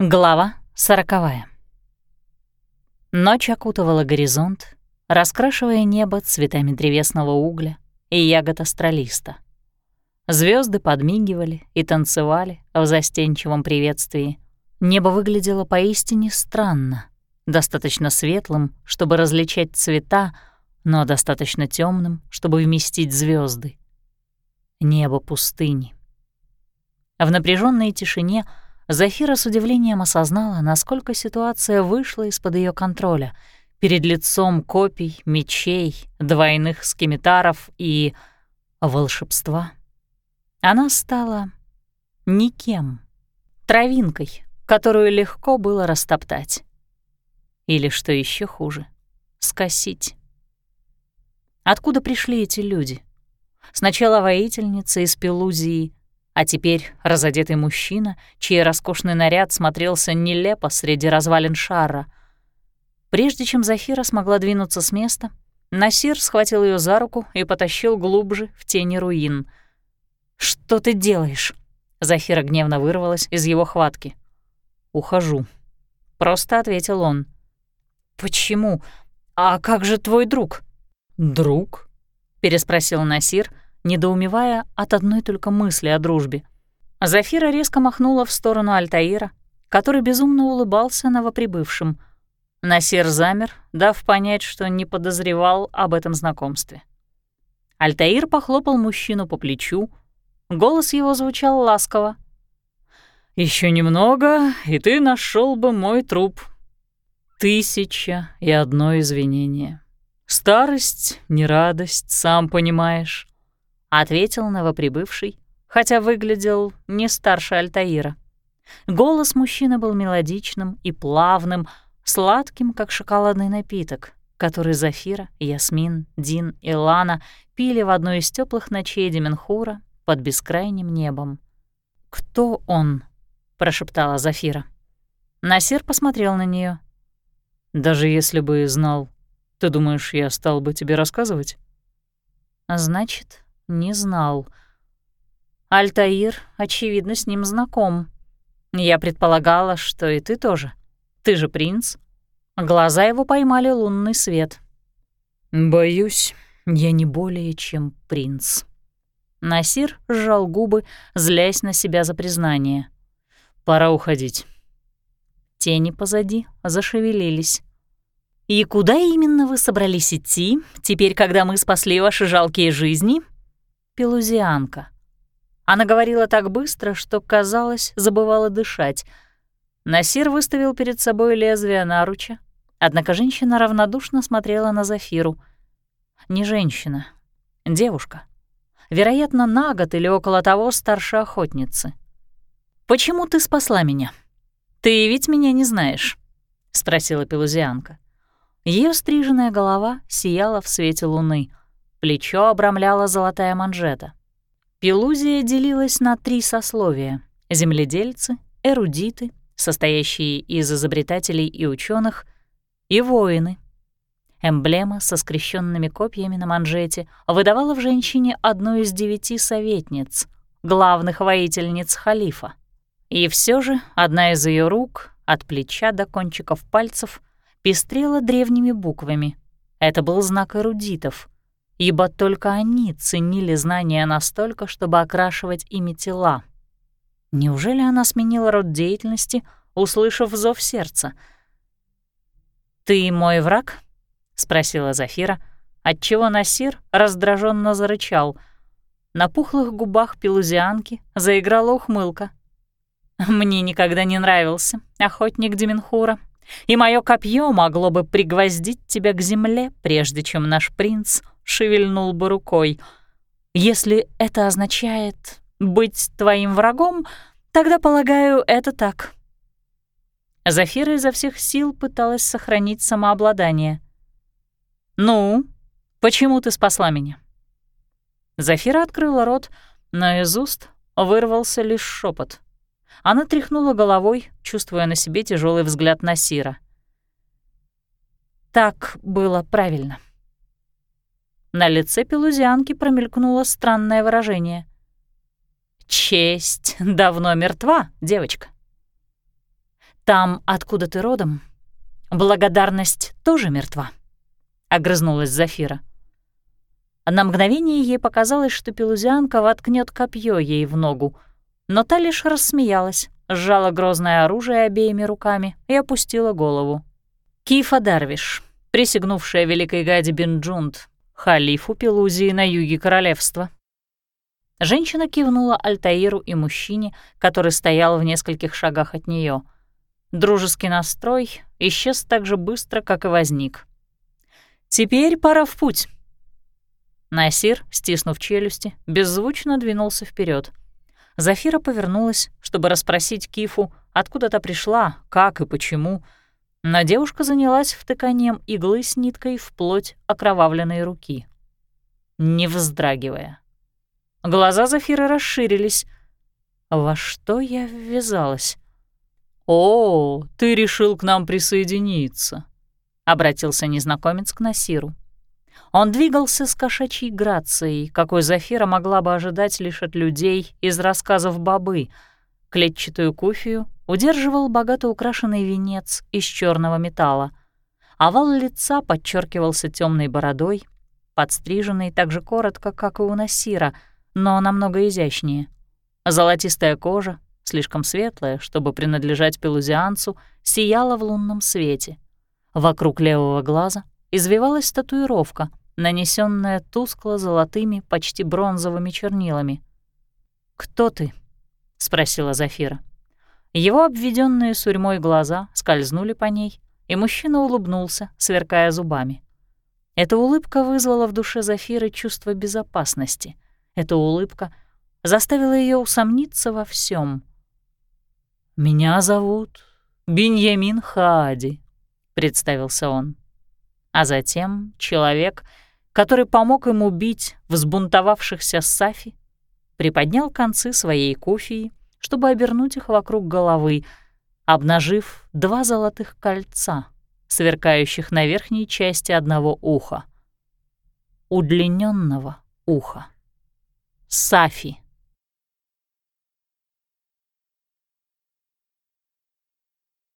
Глава сороковая. Ночь окутывала горизонт, раскрашивая небо цветами древесного угля и ягод астралиста. Звезды подмигивали и танцевали в застенчивом приветствии. Небо выглядело поистине странно, достаточно светлым, чтобы различать цвета, но достаточно темным, чтобы вместить звезды. Небо пустыни. В напряженной тишине — Зафира с удивлением осознала, насколько ситуация вышла из-под ее контроля. Перед лицом копий, мечей, двойных скимитаров и волшебства. Она стала никем, травинкой, которую легко было растоптать. Или, что еще хуже, скосить. Откуда пришли эти люди? Сначала воительница из Пелузии, а теперь разодетый мужчина, чей роскошный наряд смотрелся нелепо среди развалин шара. Прежде чем Зафира смогла двинуться с места, Насир схватил ее за руку и потащил глубже в тени руин. «Что ты делаешь?» Зафира гневно вырвалась из его хватки. «Ухожу», — просто ответил он. «Почему? А как же твой друг?» «Друг?» — переспросил Насир, — недоумевая от одной только мысли о дружбе. Зафира резко махнула в сторону Альтаира, который безумно улыбался новоприбывшим. Насир замер, дав понять, что не подозревал об этом знакомстве. Альтаир похлопал мужчину по плечу, голос его звучал ласково. Еще немного, и ты нашел бы мой труп. Тысяча и одно извинение. Старость, не радость, сам понимаешь. — ответил новоприбывший, хотя выглядел не старше Альтаира. Голос мужчины был мелодичным и плавным, сладким, как шоколадный напиток, который Зафира, Ясмин, Дин и Лана пили в одной из теплых ночей Деменхура под бескрайним небом. «Кто он?» — прошептала Зафира. Насир посмотрел на нее. «Даже если бы знал, ты думаешь, я стал бы тебе рассказывать?» «Значит, не знал. Альтаир, очевидно, с ним знаком. Я предполагала, что и ты тоже. Ты же принц. Глаза его поймали лунный свет. «Боюсь, я не более чем принц». Насир сжал губы, злясь на себя за признание. «Пора уходить». Тени позади зашевелились. «И куда именно вы собрались идти, теперь, когда мы спасли ваши жалкие жизни?» Пелузианка. Она говорила так быстро, что, казалось, забывала дышать. Насир выставил перед собой лезвие наруча, однако женщина равнодушно смотрела на Зафиру. Не женщина, девушка. Вероятно, на год или около того старше охотницы. «Почему ты спасла меня? Ты ведь меня не знаешь?» — спросила пелузианка. Ее стриженная голова сияла в свете луны. Плечо обрамляла золотая манжета. Пелузия делилась на три сословия — земледельцы, эрудиты, состоящие из изобретателей и ученых, и воины. Эмблема со скрещенными копьями на манжете выдавала в женщине одну из девяти советниц, главных воительниц халифа. И все же одна из ее рук, от плеча до кончиков пальцев, пестрела древними буквами. Это был знак эрудитов — ибо только они ценили знания настолько, чтобы окрашивать ими тела. Неужели она сменила род деятельности, услышав зов сердца? «Ты мой враг?» — спросила Зафира, отчего Насир раздраженно зарычал. На пухлых губах пелузианки заиграла ухмылка. «Мне никогда не нравился охотник Деменхура, и мое копье могло бы пригвоздить тебя к земле, прежде чем наш принц шевельнул бы рукой. «Если это означает быть твоим врагом, тогда, полагаю, это так». Зафира изо всех сил пыталась сохранить самообладание. «Ну, почему ты спасла меня?» Зафира открыла рот, но из уст вырвался лишь шепот. Она тряхнула головой, чувствуя на себе тяжелый взгляд Насира. «Так было правильно». На лице пелузианки промелькнуло странное выражение. «Честь давно мертва, девочка. Там, откуда ты родом, благодарность тоже мертва», — огрызнулась Зафира. На мгновение ей показалось, что пелузианка воткнет копье ей в ногу, но та лишь рассмеялась, сжала грозное оружие обеими руками и опустила голову. Кифа Дарвиш, присягнувшая великой Гади Бенджунд, халифу Пелузии на юге королевства. Женщина кивнула Альтаиру и мужчине, который стоял в нескольких шагах от нее. Дружеский настрой исчез так же быстро, как и возник. «Теперь пора в путь». Насир, стиснув челюсти, беззвучно двинулся вперед. Зафира повернулась, чтобы расспросить Кифу, откуда та пришла, как и почему, но девушка занялась втыканием иглы с ниткой в плоть окровавленной руки. Не вздрагивая. Глаза Зафиры расширились. «Во что я ввязалась?» «О, ты решил к нам присоединиться», — обратился незнакомец к Насиру. Он двигался с кошачьей грацией, какой Зафира могла бы ожидать лишь от людей из рассказов бабы. Клетчатую куфию удерживал богато украшенный венец из черного металла. Овал лица подчеркивался темной бородой, подстриженный так же коротко, как и у Насира, но намного изящнее. Золотистая кожа, слишком светлая, чтобы принадлежать пелузианцу, сияла в лунном свете. Вокруг левого глаза извивалась татуировка, нанесенная тускло-золотыми, почти бронзовыми чернилами. «Кто ты?» — спросила Зафира. Его обведенные сурьмой глаза скользнули по ней, и мужчина улыбнулся, сверкая зубами. Эта улыбка вызвала в душе Зафиры чувство безопасности. Эта улыбка заставила ее усомниться во всем. «Меня зовут Беньямин Хаади», — представился он а затем человек, который помог им убить взбунтовавшихся Сафи, приподнял концы своей куфии, чтобы обернуть их вокруг головы, обнажив два золотых кольца, сверкающих на верхней части одного уха. Удлиненного уха. Сафи.